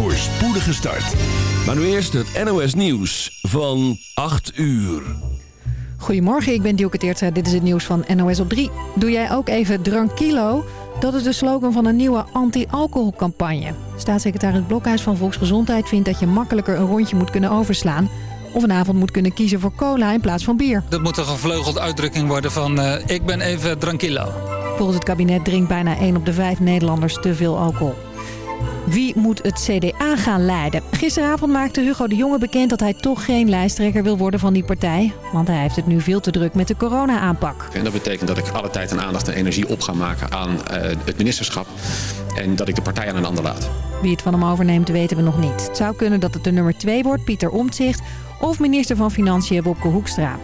voor spoedige start. Maar nu eerst het NOS Nieuws van 8 uur. Goedemorgen, ik ben Dielke Teertra. Dit is het nieuws van NOS op 3. Doe jij ook even drankilo? Dat is de slogan van een nieuwe anti-alcoholcampagne. Staatssecretaris Blokhuis van Volksgezondheid vindt dat je makkelijker een rondje moet kunnen overslaan of een avond moet kunnen kiezen voor cola in plaats van bier. Dat moet een gevleugelde uitdrukking worden van uh, ik ben even tranquilo. Volgens het kabinet drinkt bijna 1 op de 5 Nederlanders te veel alcohol. Wie moet het CDA gaan leiden? Gisteravond maakte Hugo de Jonge bekend dat hij toch geen lijsttrekker wil worden van die partij. Want hij heeft het nu veel te druk met de corona-aanpak. En dat betekent dat ik alle tijd en aandacht en energie op ga maken aan uh, het ministerschap. En dat ik de partij aan een ander laat. Wie het van hem overneemt weten we nog niet. Het zou kunnen dat het de nummer 2 wordt, Pieter Omtzigt... of minister van Financiën Wopke Hoekstra.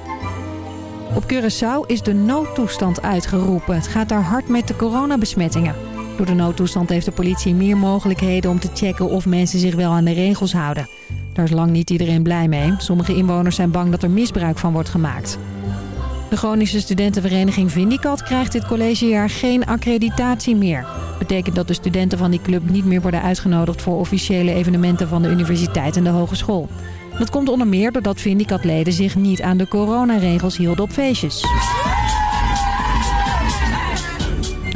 Op Curaçao is de noodtoestand uitgeroepen. Het gaat daar hard met de coronabesmettingen. Door de noodtoestand heeft de politie meer mogelijkheden om te checken of mensen zich wel aan de regels houden. Daar is lang niet iedereen blij mee. Sommige inwoners zijn bang dat er misbruik van wordt gemaakt. De Groningse studentenvereniging Vindicat krijgt dit collegejaar geen accreditatie meer. Betekent dat de studenten van die club niet meer worden uitgenodigd voor officiële evenementen van de universiteit en de hogeschool. Dat komt onder meer doordat Vindicat-leden zich niet aan de coronaregels hielden op feestjes.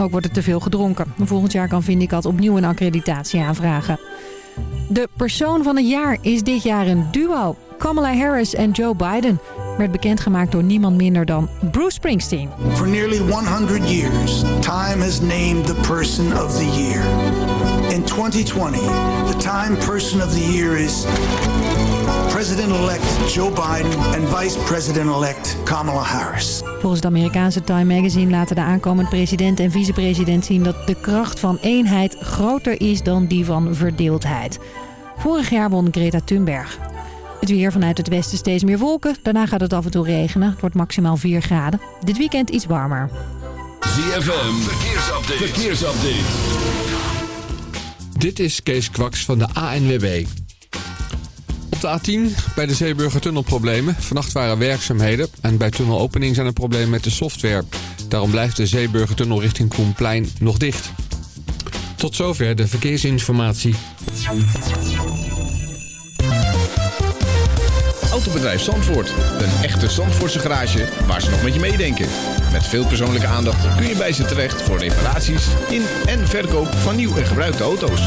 Ook wordt er te veel gedronken. Volgend jaar kan Vindicat opnieuw een accreditatie aanvragen. De persoon van het jaar is dit jaar een duo. Kamala Harris en Joe Biden werd bekendgemaakt door niemand minder dan Bruce Springsteen. For nearly 100 years, time has named the person of the year. In 2020, the Time Person of the Year is President-elect Joe Biden en Vice President-elect Kamala Harris. Volgens het Amerikaanse Time Magazine laten de aankomend president en vicepresident zien dat de kracht van eenheid groter is dan die van verdeeldheid. Vorig jaar won Greta Thunberg. Het weer vanuit het westen steeds meer wolken. Daarna gaat het af en toe regenen. Het wordt maximaal 4 graden. Dit weekend iets warmer. ZFM, verkeersupdate. verkeersupdate. Dit is Kees Kwaks van de ANWB. Op de A10 bij de Zeeburger problemen. Vannacht waren werkzaamheden en bij tunnelopening zijn er problemen met de software. Daarom blijft de Zeeburgertunnel richting Koenplein nog dicht. Tot zover de verkeersinformatie. Autobedrijf Zandvoort. Een echte Zandvoortse garage waar ze nog met je meedenken. Met veel persoonlijke aandacht kun je bij ze terecht voor reparaties in en verkoop van nieuw en gebruikte auto's.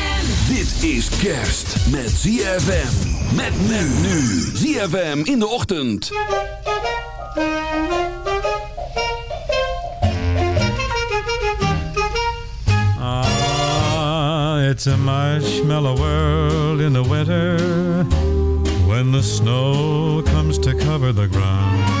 Dit is kerst met ZFM. Met men nu. ZFM in de ochtend. Ah, it's a marshmallow world in the winter. When the snow comes to cover the ground.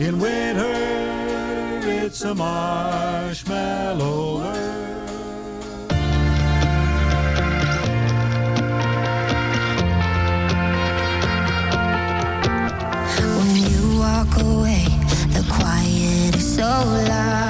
In winter it's a marshmallow world. When you walk away, the quiet is so loud.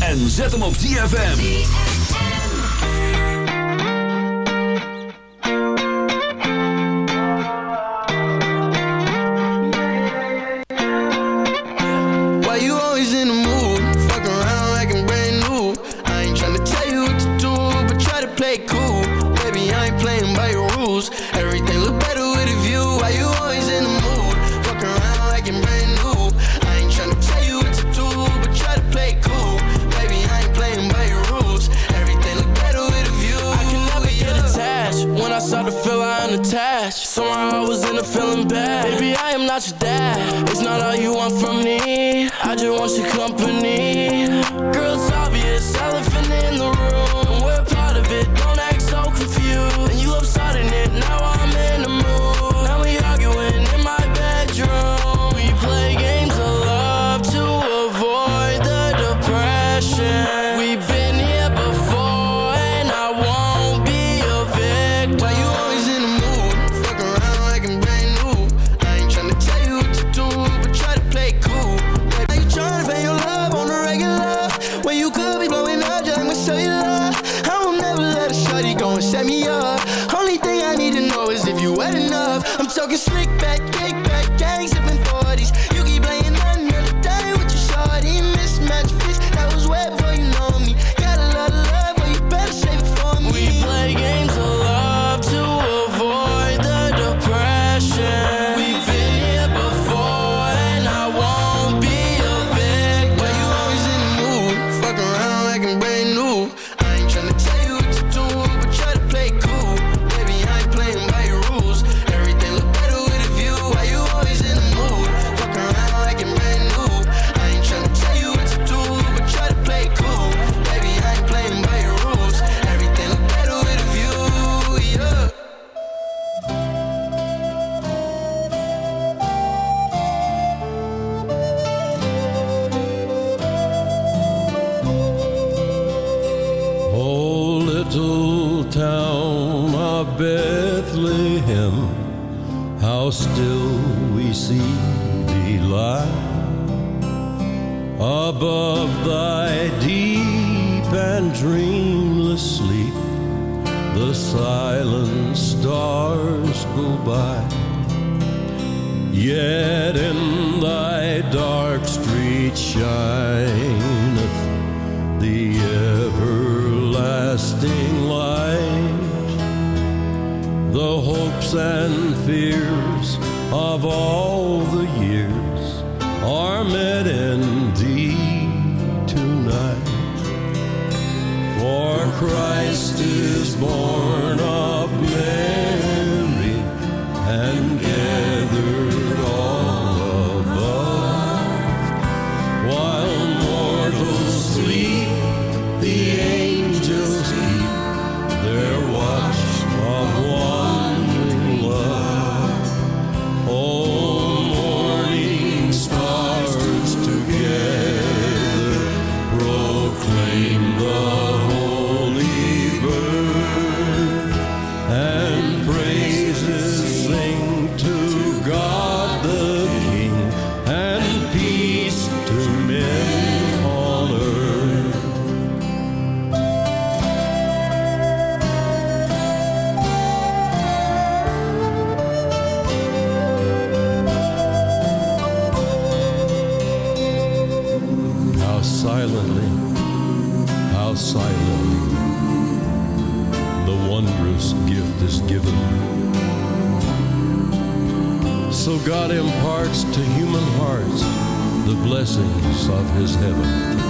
En zet hem op DFM. not all you want from me. I just want you. silently, how silently the wondrous gift is given. So God imparts to human hearts the blessings of his heaven.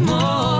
more.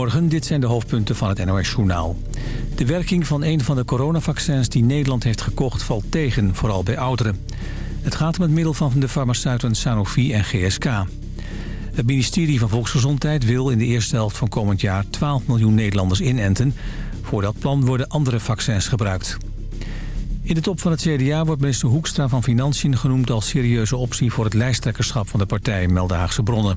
Goedemorgen, dit zijn de hoofdpunten van het NOS-journaal. De werking van een van de coronavaccins die Nederland heeft gekocht valt tegen, vooral bij ouderen. Het gaat om het middel van de farmaceuten Sanofi en GSK. Het ministerie van Volksgezondheid wil in de eerste helft van komend jaar 12 miljoen Nederlanders inenten. Voor dat plan worden andere vaccins gebruikt. In de top van het CDA wordt minister Hoekstra van Financiën genoemd als serieuze optie voor het lijsttrekkerschap van de partij, melden Haagse bronnen.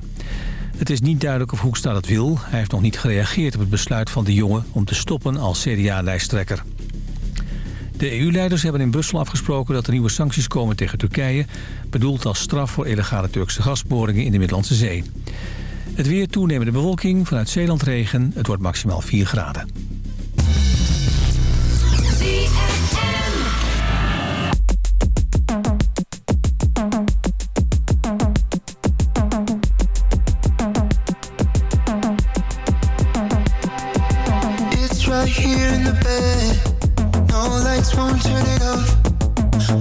Het is niet duidelijk of Hoekstra dat wil. Hij heeft nog niet gereageerd op het besluit van de jongen om te stoppen als CDA-lijsttrekker. De EU-leiders hebben in Brussel afgesproken dat er nieuwe sancties komen tegen Turkije... bedoeld als straf voor illegale Turkse gasboringen in de Middellandse Zee. Het weer toenemende bewolking, vanuit Zeeland regen. Het wordt maximaal 4 graden. The bed. No lights won't turn it off.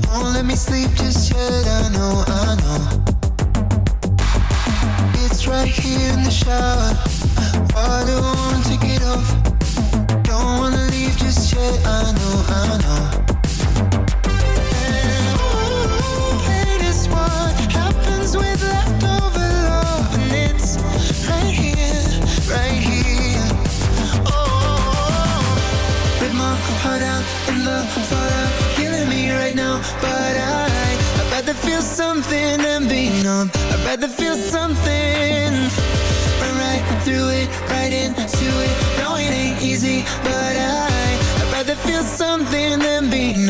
Won't let me sleep just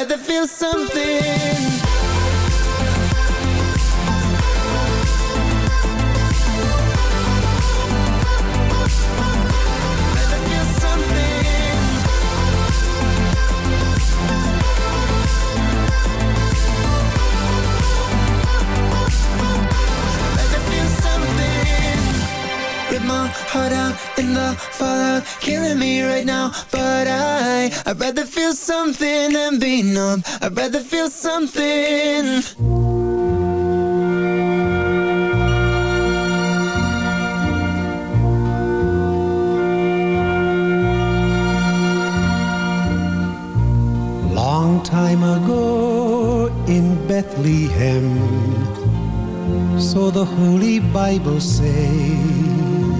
Rather feel something. I'd rather feel something than be numb. I'd rather feel something. Long time ago in Bethlehem, so the Holy Bible say, Mary's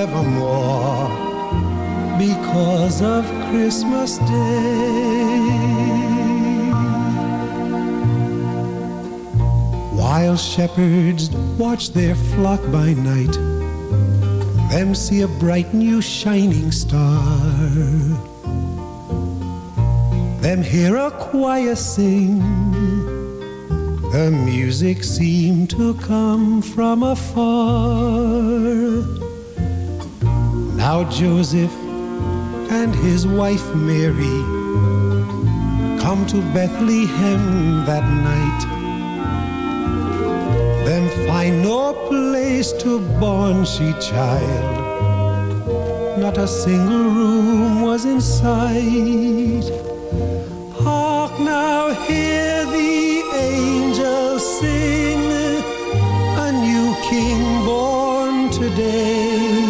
Forevermore because of Christmas Day. While shepherds watch their flock by night, them see a bright new shining star. Them hear a choir sing, the music seemed to come from afar. Now Joseph and his wife Mary come to Bethlehem that night. Then find no place to born she child. Not a single room was in sight. Hark now, hear the angels sing, a new king born today.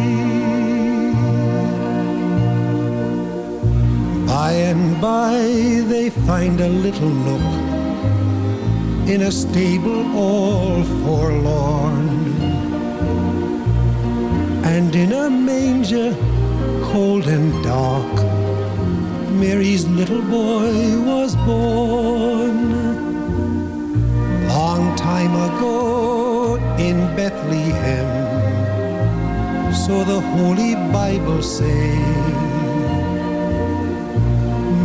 By and by they find a little nook in a stable all forlorn. And in a manger cold and dark, Mary's little boy was born. Long time ago in Bethlehem, so the Holy Bible say.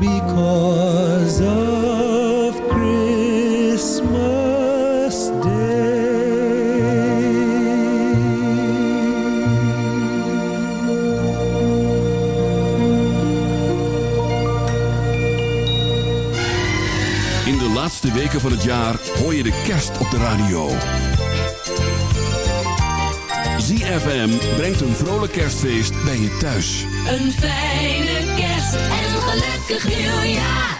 Because of Christmas In de laatste weken van het jaar hoor je de kerst op de radio. ZFM brengt een vrolijk kerstfeest bij je thuis. Een fijne kerst en een gelukkig nieuwjaar.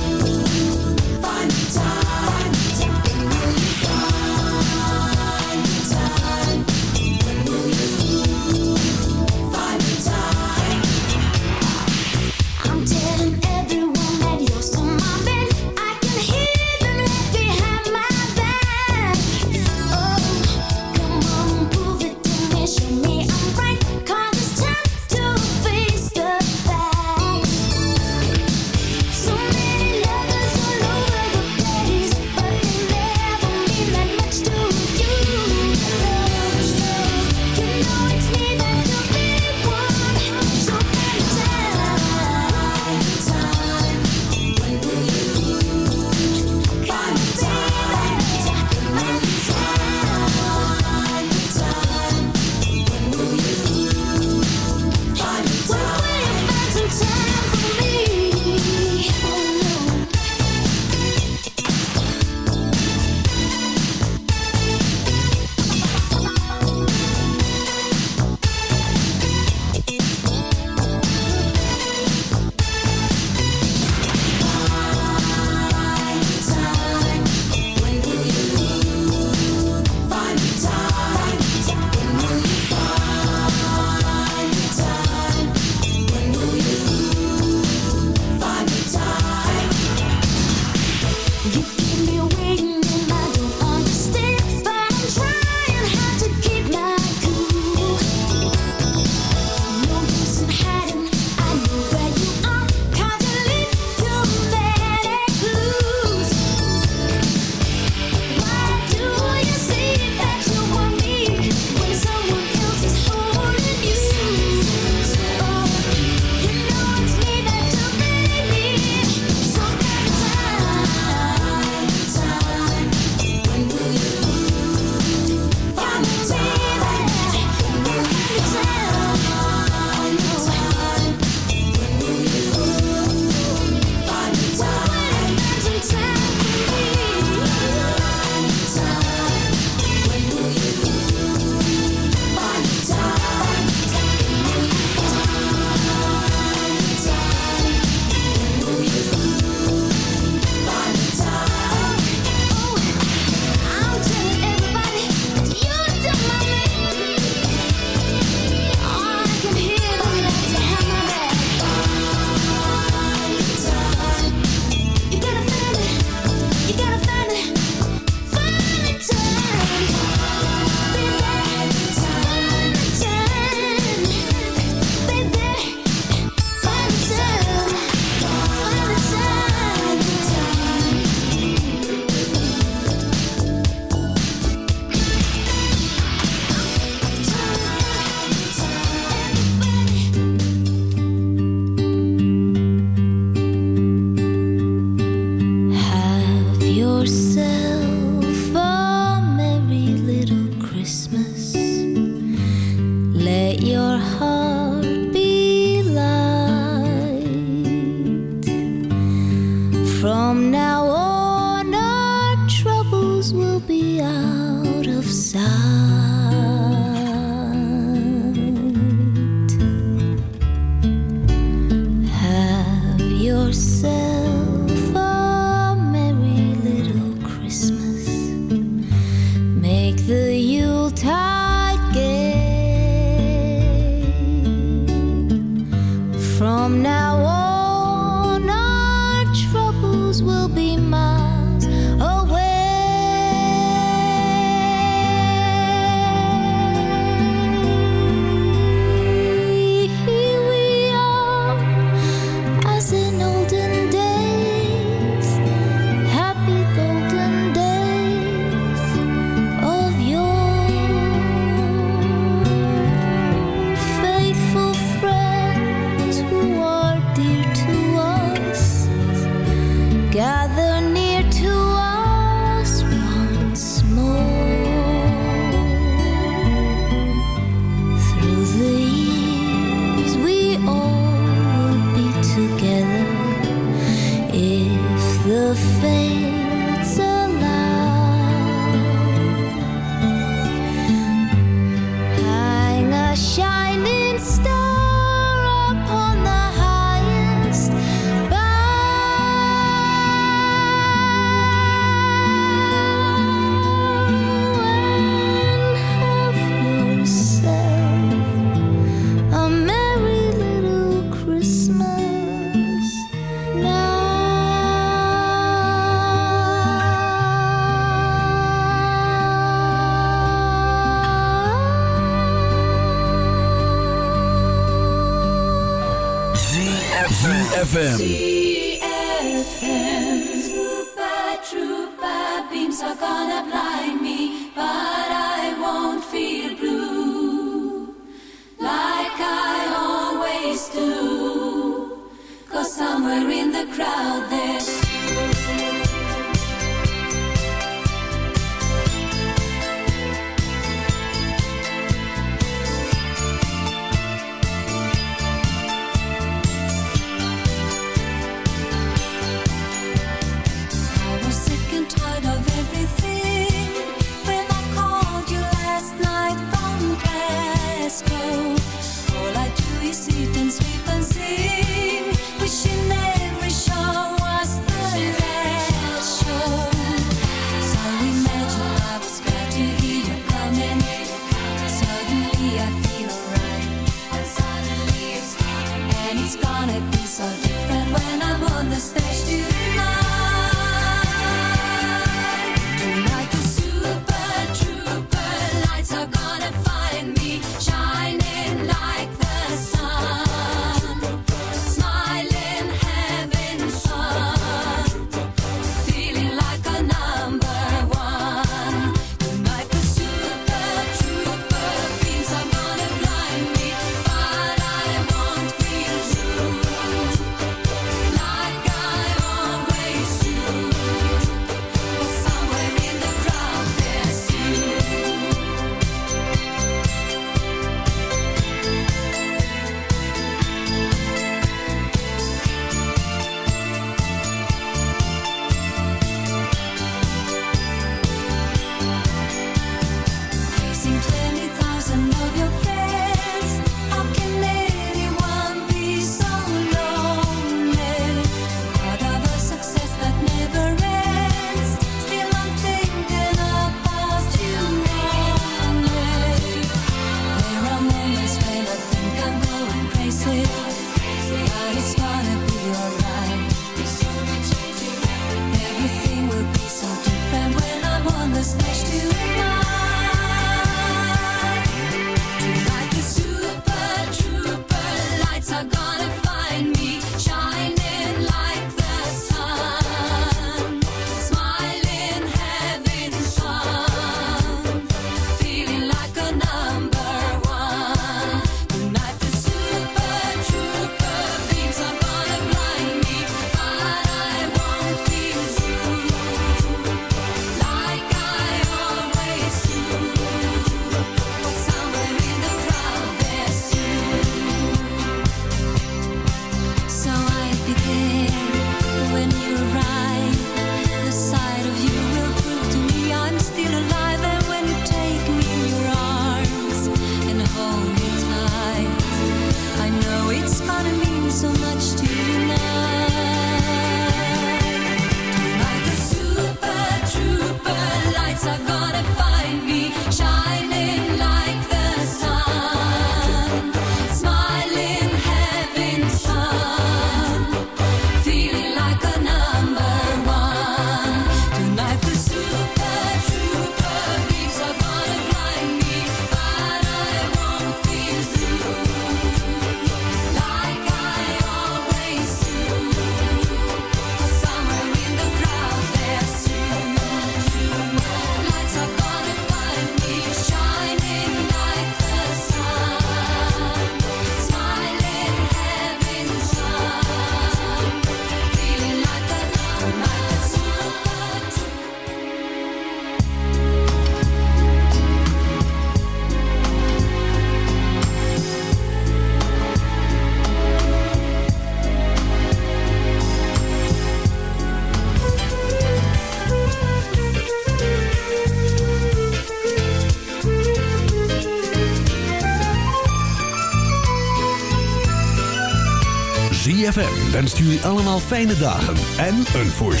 Wenst jullie allemaal fijne dagen en een voorspoedig